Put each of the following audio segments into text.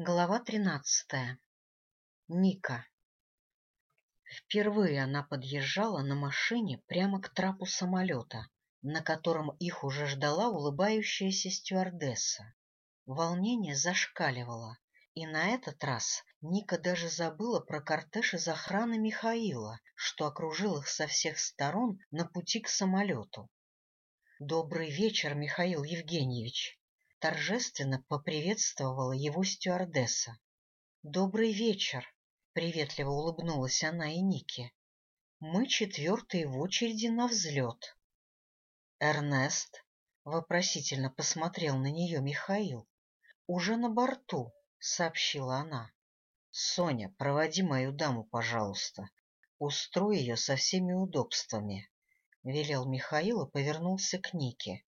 Глава тринадцатая. Ника. Впервые она подъезжала на машине прямо к трапу самолета, на котором их уже ждала улыбающаяся стюардесса. Волнение зашкаливало, и на этот раз Ника даже забыла про кортеж из охраны Михаила, что окружил их со всех сторон на пути к самолету. «Добрый вечер, Михаил Евгеньевич!» Торжественно поприветствовала его стюардесса. «Добрый вечер!» — приветливо улыбнулась она и Нике. «Мы четвертые в очереди на взлет». «Эрнест?» — вопросительно посмотрел на нее Михаил. «Уже на борту», — сообщила она. «Соня, проводи мою даму, пожалуйста. Устрой ее со всеми удобствами», — велел Михаил и повернулся к Нике.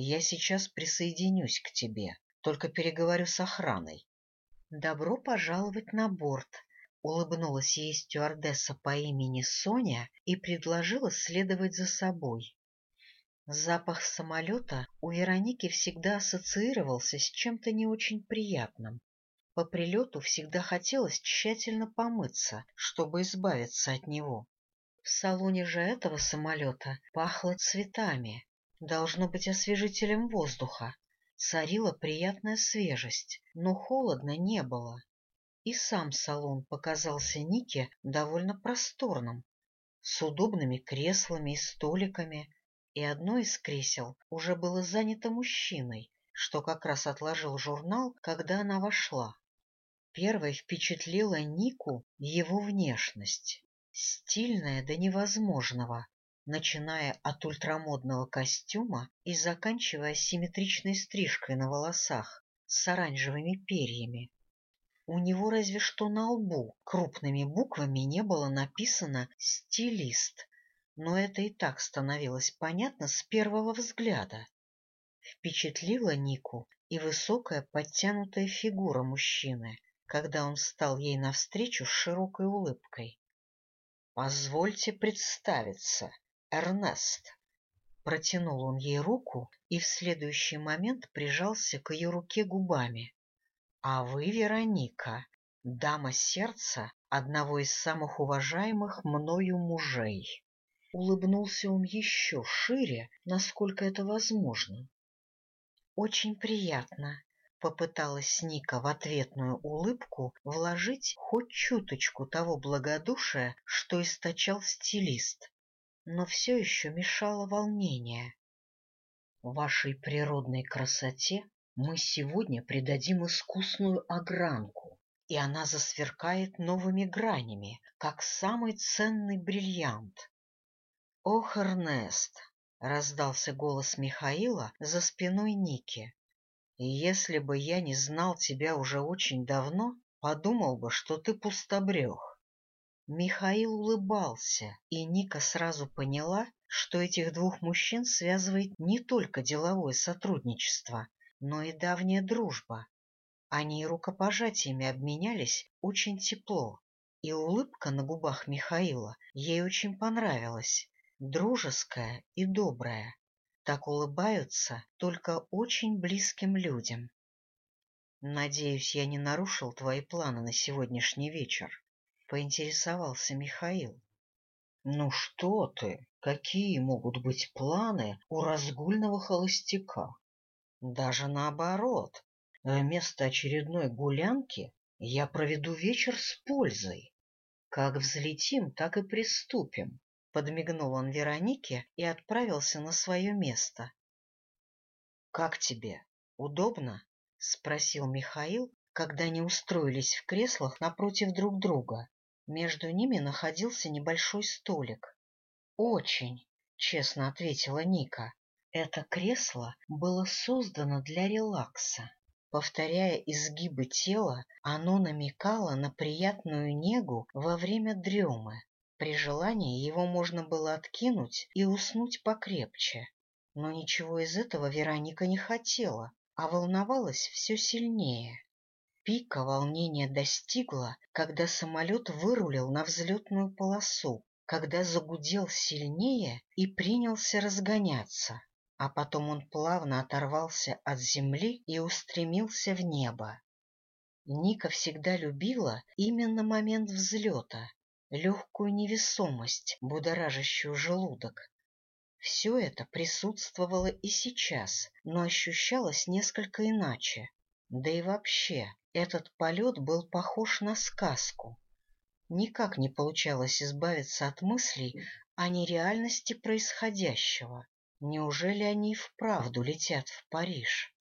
Я сейчас присоединюсь к тебе, только переговорю с охраной. — Добро пожаловать на борт, — улыбнулась ей стюардесса по имени Соня и предложила следовать за собой. Запах самолета у Вероники всегда ассоциировался с чем-то не очень приятным. По прилету всегда хотелось тщательно помыться, чтобы избавиться от него. В салоне же этого самолета пахло цветами, должно быть освежителем воздуха. Царила приятная свежесть, но холодно не было. И сам салон показался Нике довольно просторным, с удобными креслами и столиками, и одно из кресел уже было занято мужчиной, что как раз отложил журнал, когда она вошла. Первой впечатлила Нику его внешность. Стильная до невозможного, начиная от ультрамодного костюма и заканчивая симметричной стрижкой на волосах с оранжевыми перьями. У него разве что на лбу крупными буквами не было написано «стилист», но это и так становилось понятно с первого взгляда. Впечатлила Нику и высокая подтянутая фигура мужчины, когда он стал ей навстречу с широкой улыбкой. «Позвольте представиться», Эрнест. Протянул он ей руку и в следующий момент прижался к ее руке губами. «А вы, Вероника, дама сердца одного из самых уважаемых мною мужей». Улыбнулся он еще шире, насколько это возможно. «Очень приятно», — попыталась Ника в ответную улыбку вложить хоть чуточку того благодушия, что источал стилист но все еще мешало волнение. Вашей природной красоте мы сегодня придадим искусную огранку, и она засверкает новыми гранями, как самый ценный бриллиант. — Ох, Эрнест! — раздался голос Михаила за спиной Ники. — Если бы я не знал тебя уже очень давно, подумал бы, что ты пустобрех. Михаил улыбался, и Ника сразу поняла, что этих двух мужчин связывает не только деловое сотрудничество, но и давняя дружба. Они рукопожатиями обменялись очень тепло, и улыбка на губах Михаила ей очень понравилась, дружеская и добрая. Так улыбаются только очень близким людям. «Надеюсь, я не нарушил твои планы на сегодняшний вечер», — поинтересовался Михаил. — Ну что ты, какие могут быть планы у разгульного холостяка? Даже наоборот, вместо очередной гулянки я проведу вечер с пользой. Как взлетим, так и приступим. Подмигнул он Веронике и отправился на свое место. — Как тебе? Удобно? — спросил Михаил, когда они устроились в креслах напротив друг друга. Между ними находился небольшой столик. «Очень», — честно ответила Ника. «Это кресло было создано для релакса». Повторяя изгибы тела, оно намекало на приятную негу во время дремы. При желании его можно было откинуть и уснуть покрепче. Но ничего из этого Вероника не хотела, а волновалась все сильнее. Пика волнение достигло, когда самолет вырулил на взлетную полосу, когда загудел сильнее и принялся разгоняться. А потом он плавно оторвался от земли и устремился в небо. Ника всегда любила именно момент взлета, легкую невесомость, будоражащую желудок. Все это присутствовало и сейчас, но ощущалось несколько иначе, да и вообще, этот полет был похож на сказку. Никак не получалось избавиться от мыслей о нереальности происходящего. Неужели они и вправду летят в Париж?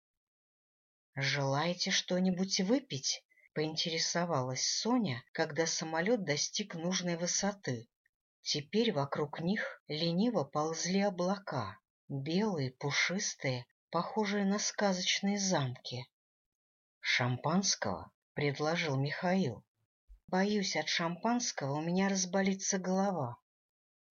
«Желаете что-нибудь выпить?» — поинтересовалась Соня, когда самолет достиг нужной высоты. Теперь вокруг них лениво ползли облака, белые, пушистые, похожие на сказочные замки. «Шампанского?» — предложил Михаил. «Боюсь, от шампанского у меня разболится голова».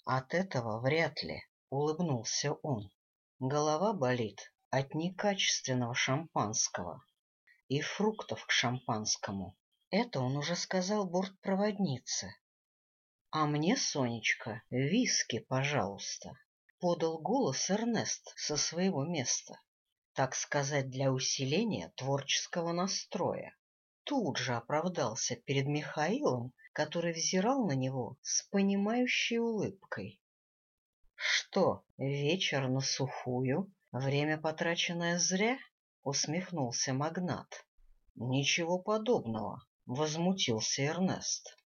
«От этого вряд ли», — улыбнулся он. «Голова болит от некачественного шампанского и фруктов к шампанскому». Это он уже сказал бортпроводнице. «А мне, Сонечка, виски, пожалуйста», — подал голос Эрнест со своего места так сказать, для усиления творческого настроя. Тут же оправдался перед Михаилом, который взирал на него с понимающей улыбкой. «Что, вечер на сухую? Время, потраченное зря?» — усмехнулся магнат. «Ничего подобного», — возмутился Эрнест.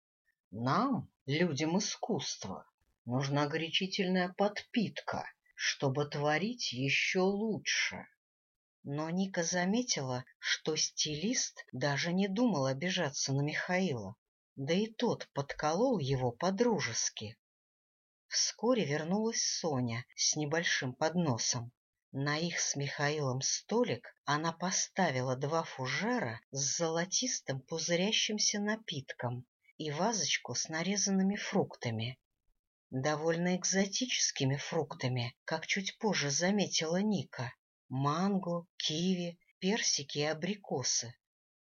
«Нам, людям искусства, нужна горячительная подпитка, чтобы творить еще лучше» но Ника заметила, что стилист даже не думал обижаться на Михаила, да и тот подколол его по-дружески. Вскоре вернулась Соня с небольшим подносом. На их с Михаилом столик она поставила два фужера с золотистым пузырящимся напитком и вазочку с нарезанными фруктами. Довольно экзотическими фруктами, как чуть позже заметила Ника манго, киви, персики и абрикосы.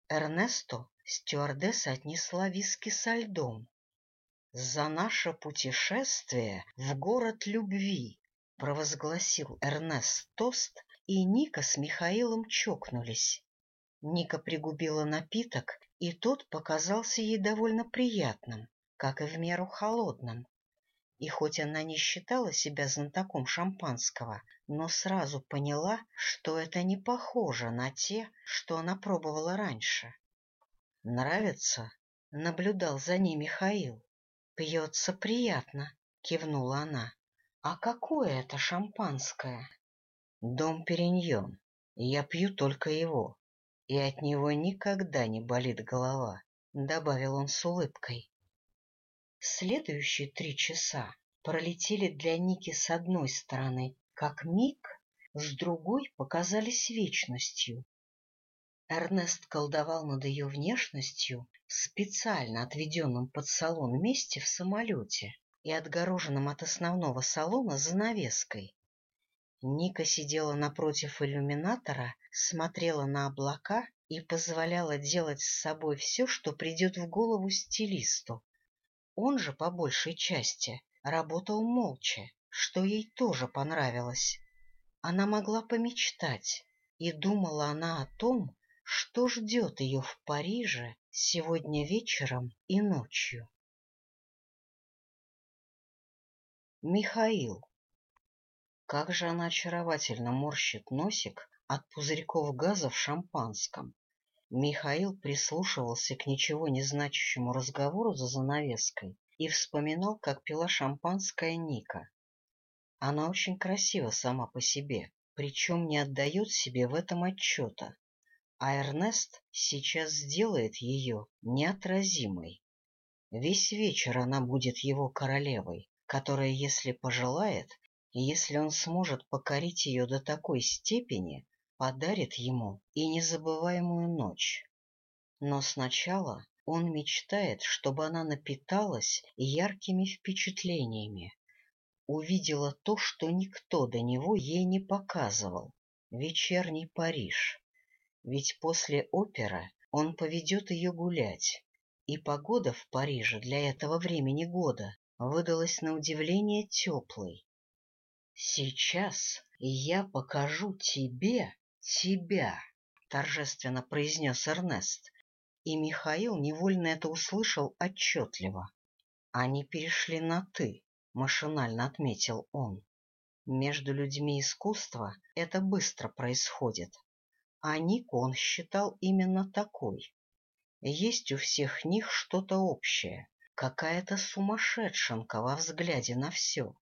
Эрнесто стюардесса отнесла виски со льдом. — За наше путешествие в город любви! — провозгласил Эрнест тост, и Ника с Михаилом чокнулись. Ника пригубила напиток, и тот показался ей довольно приятным, как и в меру холодным. И хоть она не считала себя знатоком шампанского, но сразу поняла, что это не похоже на те, что она пробовала раньше. «Нравится?» — наблюдал за ней Михаил. «Пьется приятно», — кивнула она. «А какое это шампанское?» «Дом Периньон. Я пью только его, и от него никогда не болит голова», — добавил он с улыбкой. Следующие три часа пролетели для Ники с одной стороны, как миг, с другой показались вечностью. Эрнест колдовал над ее внешностью в специально отведенном под салон месте в самолете и отгороженном от основного салона занавеской. Ника сидела напротив иллюминатора, смотрела на облака и позволяла делать с собой все, что придет в голову стилисту, он же, по большей части, работал молча, что ей тоже понравилось. Она могла помечтать, и думала она о том, что ждет ее в Париже сегодня вечером и ночью. Михаил. Как же она очаровательно морщит носик от пузырьков газа в шампанском. Михаил прислушивался к ничего не значащему разговору за занавеской и вспоминал, как пила шампанское Ника. Она очень красива сама по себе, причем не отдает себе в этом отчета, а Эрнест сейчас сделает ее неотразимой. Весь вечер она будет его королевой, которая, если пожелает, если он сможет покорить ее до такой степени, подарит ему и незабываемую ночь. Но сначала он мечтает, чтобы она напиталась яркими впечатлениями, увидела то, что никто до него ей не показывал — вечерний Париж. Ведь после оперы он поведет ее гулять, и погода в Париже для этого времени года выдалась на удивление теплой. «Сейчас я покажу тебе тебя, — торжественно произнес Эрнест, и Михаил невольно это услышал отчетливо. Они перешли на «ты», — машинально отметил он. Между людьми искусства это быстро происходит. А ник он считал именно такой. Есть у всех них что-то общее, какая-то сумасшедшенка во взгляде на все.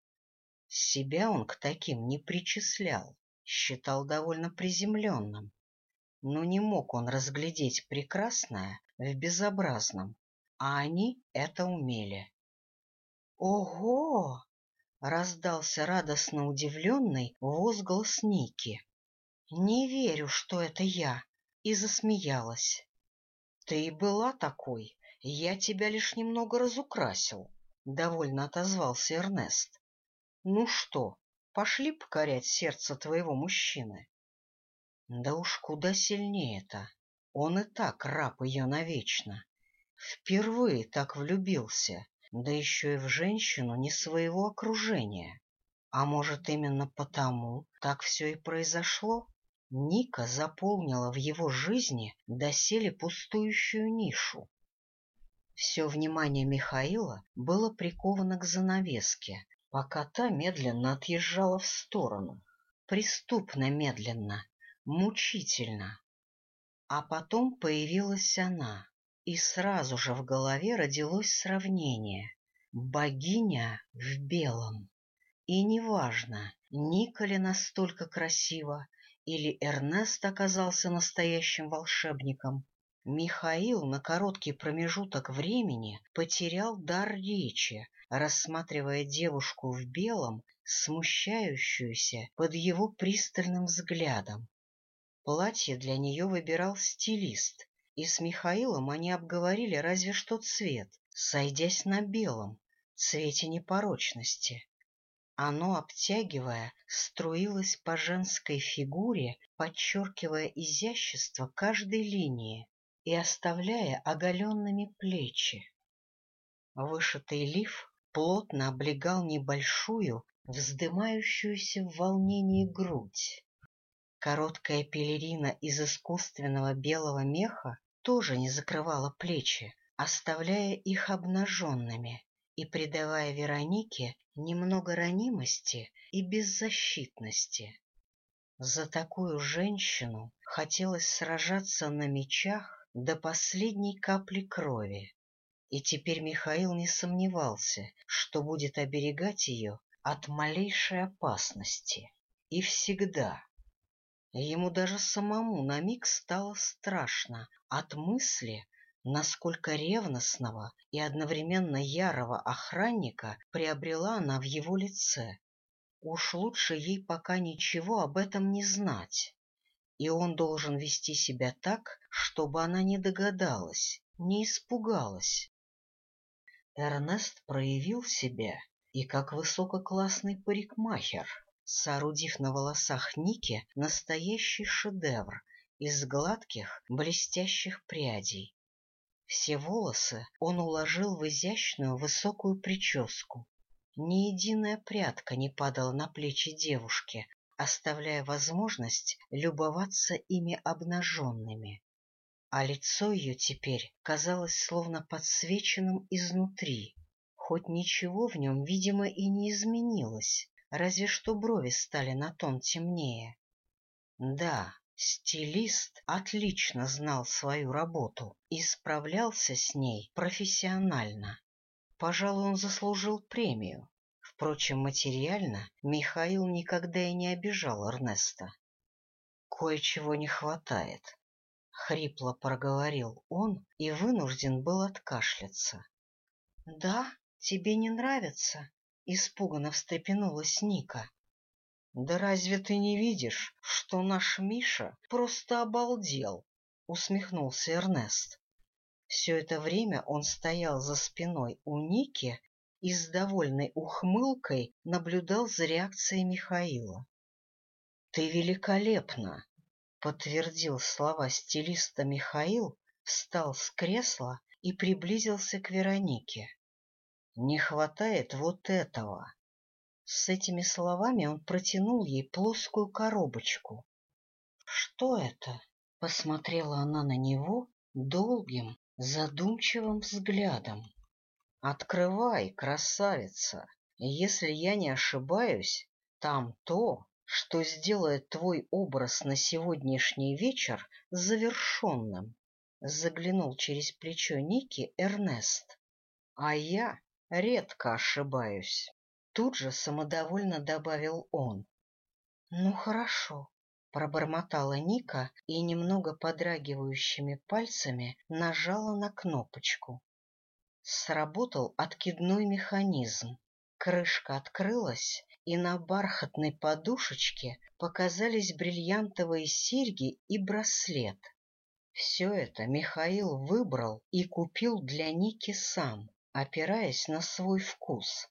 Себя он к таким не причислял, считал довольно приземленным, но не мог он разглядеть прекрасное в безобразном, а они это умели. «Ого!» — раздался радостно удивленный возглас Ники. «Не верю, что это я!» — и засмеялась. «Ты и была такой, я тебя лишь немного разукрасил», — довольно отозвался Эрнест. «Ну что, пошли покорять сердце твоего мужчины. Да уж куда сильнее-то. Он и так раб ее навечно. Впервые так влюбился, да еще и в женщину не своего окружения. А может, именно потому так все и произошло? Ника заполнила в его жизни доселе пустующую нишу. Все внимание Михаила было приковано к занавеске, пока та медленно отъезжала в сторону, преступно медленно, мучительно. А потом появилась она, и сразу же в голове родилось сравнение. Богиня в белом. И неважно, Николя настолько красиво, или Эрнест оказался настоящим волшебником, Михаил на короткий промежуток времени потерял дар речи, рассматривая девушку в белом, смущающуюся под его пристальным взглядом. Платье для нее выбирал стилист, и с Михаилом они обговорили разве что цвет, сойдясь на белом, цвете непорочности. Оно, обтягивая, струилось по женской фигуре, подчеркивая изящество каждой линии и оставляя оголенными плечи. Вышитый лиф плотно облегал небольшую, вздымающуюся в волнении грудь. Короткая пелерина из искусственного белого меха тоже не закрывала плечи, оставляя их обнаженными и придавая Веронике немного ранимости и беззащитности. За такую женщину хотелось сражаться на мечах до последней капли крови и теперь Михаил не сомневался, что будет оберегать ее от малейшей опасности. И всегда. Ему даже самому на миг стало страшно от мысли, насколько ревностного и одновременно ярого охранника приобрела она в его лице. Уж лучше ей пока ничего об этом не знать. И он должен вести себя так, чтобы она не догадалась, не испугалась. Эрнест проявил себя и как высококлассный парикмахер, соорудив на волосах Ники настоящий шедевр из гладких, блестящих прядей. Все волосы он уложил в изящную высокую прическу. Ни единая прядка не падала на плечи девушки, оставляя возможность любоваться ими обнаженными а лицо ее теперь казалось словно подсвеченным изнутри. Хоть ничего в нем, видимо, и не изменилось, разве что брови стали на тон темнее. Да, стилист отлично знал свою работу и справлялся с ней профессионально. Пожалуй, он заслужил премию. Впрочем, материально Михаил никогда и не обижал Эрнеста. Кое-чего не хватает, — хрипло проговорил он и вынужден был откашляться. — Да, тебе не нравится? — испуганно встрепенулась Ника. — Да разве ты не видишь, что наш Миша просто обалдел? — усмехнулся Эрнест. Все это время он стоял за спиной у Ники и с довольной ухмылкой наблюдал за реакцией Михаила. — Ты великолепна! подтвердил слова стилиста Михаил, встал с кресла и приблизился к Веронике. «Не хватает вот этого!» С этими словами он протянул ей плоскую коробочку. «Что это?» — посмотрела она на него долгим, задумчивым взглядом. «Открывай, красавица! Если я не ошибаюсь, там то, что сделает твой образ на сегодняшний вечер завершенным, — заглянул через плечо Ники Эрнест. — А я редко ошибаюсь, — тут же самодовольно добавил он. — Ну, хорошо, — пробормотала Ника и немного подрагивающими пальцами нажала на кнопочку. Сработал откидной механизм. Крышка открылась, и на бархатной подушечке показались бриллиантовые серьги и браслет. Все это Михаил выбрал и купил для Ники сам, опираясь на свой вкус.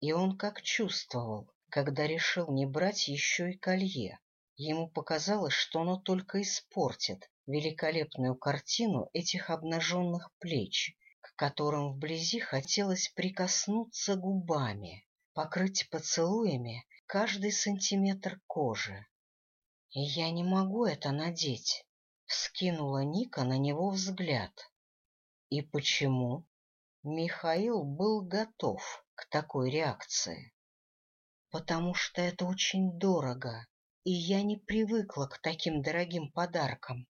И он как чувствовал, когда решил не брать еще и колье. Ему показалось, что оно только испортит великолепную картину этих обнаженных плеч, к которым вблизи хотелось прикоснуться губами покрыть поцелуями каждый сантиметр кожи. Я не могу это надеть, — вскинула Ника на него взгляд. И почему? Михаил был готов к такой реакции. Потому что это очень дорого, и я не привыкла к таким дорогим подаркам.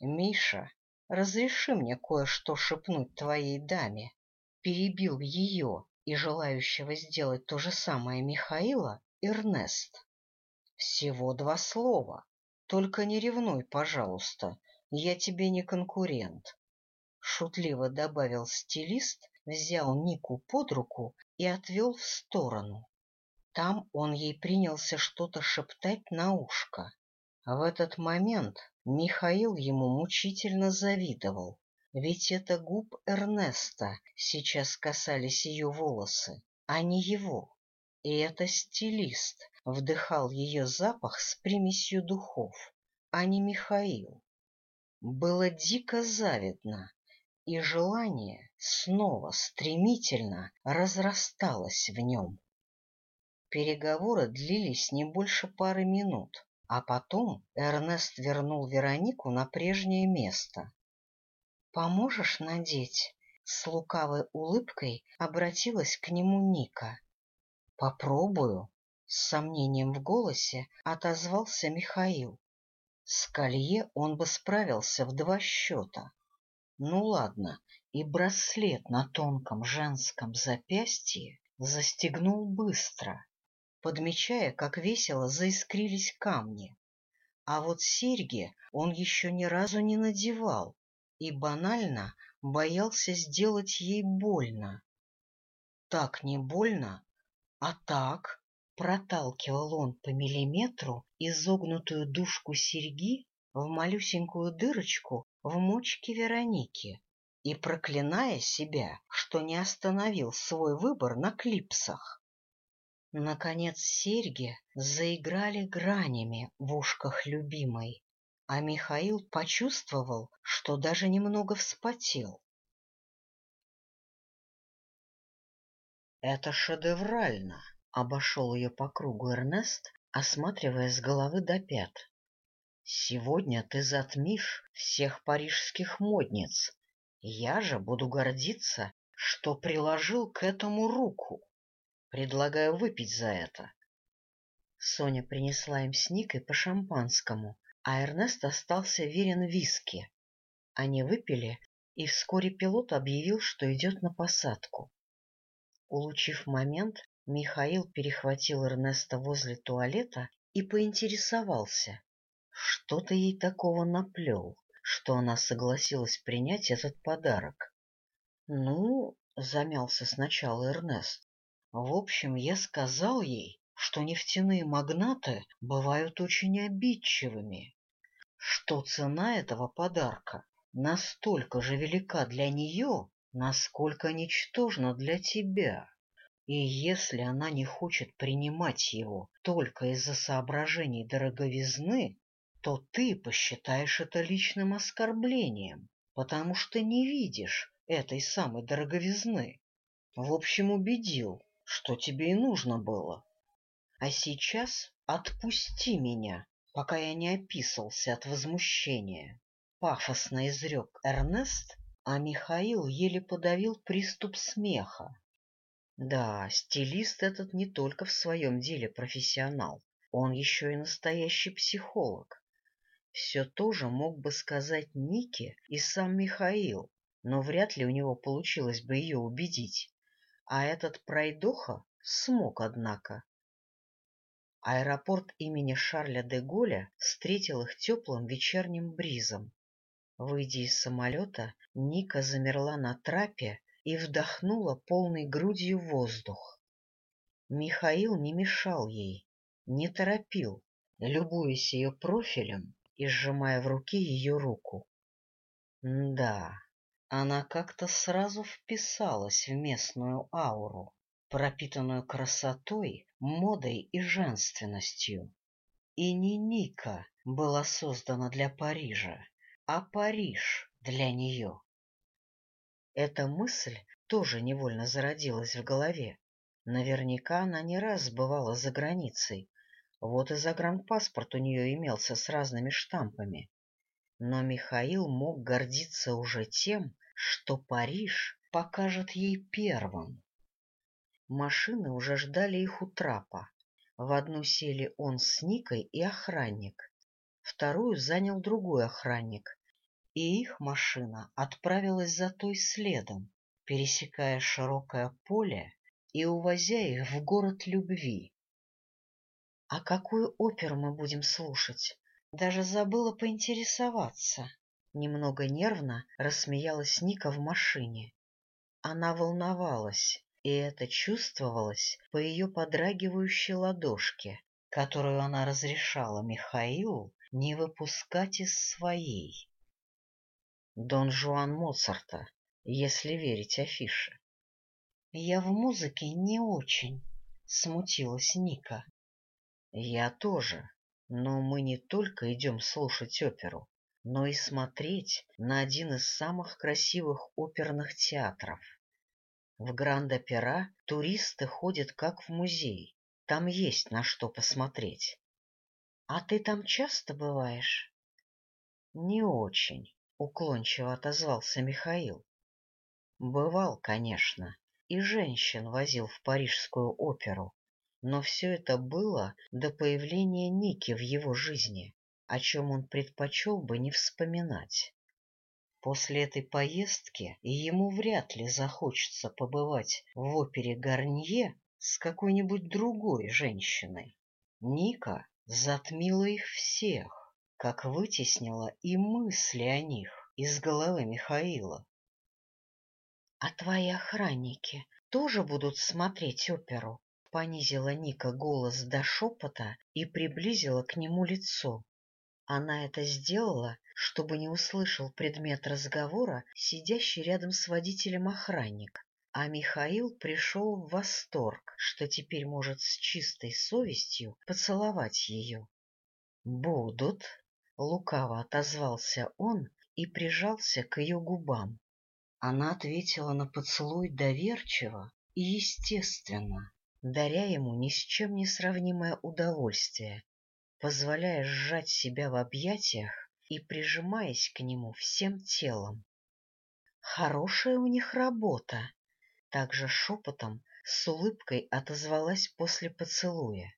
Миша, разреши мне кое-что шепнуть твоей даме, — перебил ее и желающего сделать то же самое Михаила Эрнест. Всего два слова. Только не ревнуй, пожалуйста, я тебе не конкурент. Шутливо добавил стилист, взял Нику под руку и отвел в сторону. Там он ей принялся что-то шептать на ушко. В этот момент Михаил ему мучительно завидовал. Ведь это губ Эрнеста сейчас касались ее волосы, а не его. И это стилист вдыхал ее запах с примесью духов, а не Михаил. Было дико завидно, и желание снова стремительно разрасталось в нем. Переговоры длились не больше пары минут, а потом Эрнест вернул Веронику на прежнее место поможешь надеть?» С лукавой улыбкой обратилась к нему Ника. «Попробую», — с сомнением в голосе отозвался Михаил. С колье он бы справился в два счета. Ну ладно, и браслет на тонком женском запястье застегнул быстро, подмечая, как весело заискрились камни. А вот серьги он еще ни разу не надевал, и банально боялся сделать ей больно. Так не больно, а так проталкивал он по миллиметру изогнутую дужку серьги в малюсенькую дырочку в мочке Вероники и проклиная себя, что не остановил свой выбор на клипсах. Наконец серьги заиграли гранями в ушках любимой, а Михаил почувствовал, что даже немного вспотел. «Это шедеврально!» — обошел ее по кругу Эрнест, осматривая с головы до пят. «Сегодня ты затмишь всех парижских модниц. Я же буду гордиться, что приложил к этому руку. Предлагаю выпить за это». Соня принесла им сник и по шампанскому, а Эрнест остался верен виски. Они выпили, и вскоре пилот объявил, что идет на посадку. Улучив момент, Михаил перехватил Эрнеста возле туалета и поинтересовался, что-то ей такого наплел, что она согласилась принять этот подарок. — Ну, — замялся сначала Эрнест, — в общем, я сказал ей, что нефтяные магнаты бывают очень обидчивыми, что цена этого подарка настолько же велика для нее, насколько ничтожна для тебя. И если она не хочет принимать его только из-за соображений дороговизны, то ты посчитаешь это личным оскорблением, потому что не видишь этой самой дороговизны. В общем, убедил, что тебе и нужно было, а сейчас отпусти меня, пока я не описался от возмущения. Пафосно изрек Эрнест, а Михаил еле подавил приступ смеха. Да, стилист этот не только в своем деле профессионал, он еще и настоящий психолог. Все тоже мог бы сказать Нике и сам Михаил, но вряд ли у него получилось бы ее убедить. А этот пройдоха смог, однако. Аэропорт имени Шарля де Голля встретил их теплым вечерним бризом. Выйдя из самолета, Ника замерла на трапе и вдохнула полной грудью воздух. Михаил не мешал ей, не торопил, любуясь ее профилем и сжимая в руке ее руку. Да, она как-то сразу вписалась в местную ауру пропитанную красотой, модой и женственностью. И не Ника была создана для Парижа, а Париж для нее. Эта мысль тоже невольно зародилась в голове. Наверняка она не раз бывала за границей, вот и загранпаспорт у нее имелся с разными штампами. Но Михаил мог гордиться уже тем, что Париж покажет ей первым. Машины уже ждали их у трапа. В одну сели он с Никой и охранник. Вторую занял другой охранник. И их машина отправилась за той следом, пересекая широкое поле и увозя их в город любви. — А какую оперу мы будем слушать? Даже забыла поинтересоваться. Немного нервно рассмеялась Ника в машине. Она волновалась, и это чувствовалось по ее подрагивающей ладошке, которую она разрешала Михаилу не выпускать из своей. Дон Жуан Моцарта, если верить афише. — Я в музыке не очень, — смутилась Ника. — Я тоже, но мы не только идем слушать оперу, но и смотреть на один из самых красивых оперных театров. В Гранд-Опера туристы ходят как в музей. Там есть на что посмотреть. — А ты там часто бываешь? — Не очень, — уклончиво отозвался Михаил. — Бывал, конечно, и женщин возил в Парижскую оперу, но все это было до появления Ники в его жизни, о чем он предпочел бы не вспоминать. После этой поездки ему вряд ли захочется побывать в опере Гарнье с какой-нибудь другой женщиной. Ника затмила их всех, как вытеснила и мысли о них из головы Михаила. — А твои охранники тоже будут смотреть оперу? — понизила Ника голос до шепота и приблизила к нему лицо. Она это сделала чтобы не услышал предмет разговора сидящий рядом с водителем охранник, а Михаил пришел в восторг, что теперь может с чистой совестью поцеловать ее. «Будут», — лукаво отозвался он и прижался к ее губам. Она ответила на поцелуй доверчиво и естественно, даря ему ни с чем не сравнимое удовольствие, позволяя сжать себя в объятиях и прижимаясь к нему всем телом. Хорошая у них работа. Также шепотом с улыбкой отозвалась после поцелуя.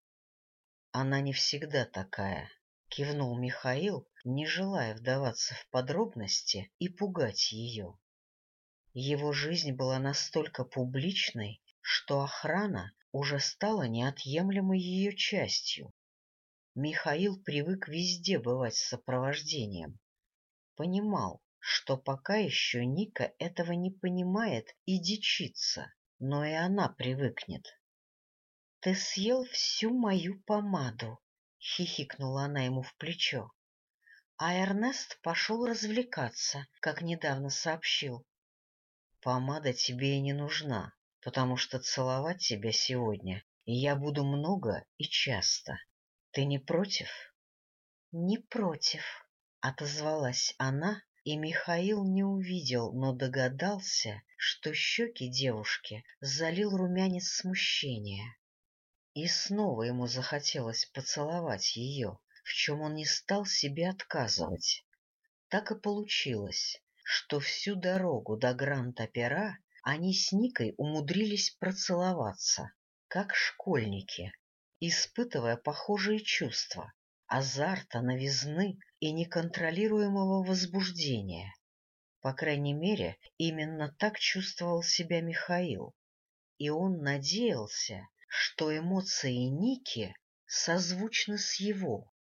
Она не всегда такая, кивнул Михаил, не желая вдаваться в подробности и пугать ее. Его жизнь была настолько публичной, что охрана уже стала неотъемлемой ее частью. Михаил привык везде бывать с сопровождением. Понимал, что пока еще Ника этого не понимает и дичится, но и она привыкнет. — Ты съел всю мою помаду, — хихикнула она ему в плечо. А Эрнест пошел развлекаться, как недавно сообщил. — Помада тебе и не нужна, потому что целовать тебя сегодня я буду много и часто. Ты не против? Не против, отозвалась она, и Михаил не увидел, но догадался, что щеки девушки залил румянец смущения. И снова ему захотелось поцеловать ее, в чем он не стал себе отказывать. Так и получилось, что всю дорогу до Гранд-Опера они с Никой умудрились процеловаться, как школьники, испытывая похожие чувства — азарта, новизны и неконтролируемого возбуждения. По крайней мере, именно так чувствовал себя Михаил. И он надеялся, что эмоции Ники созвучны с его.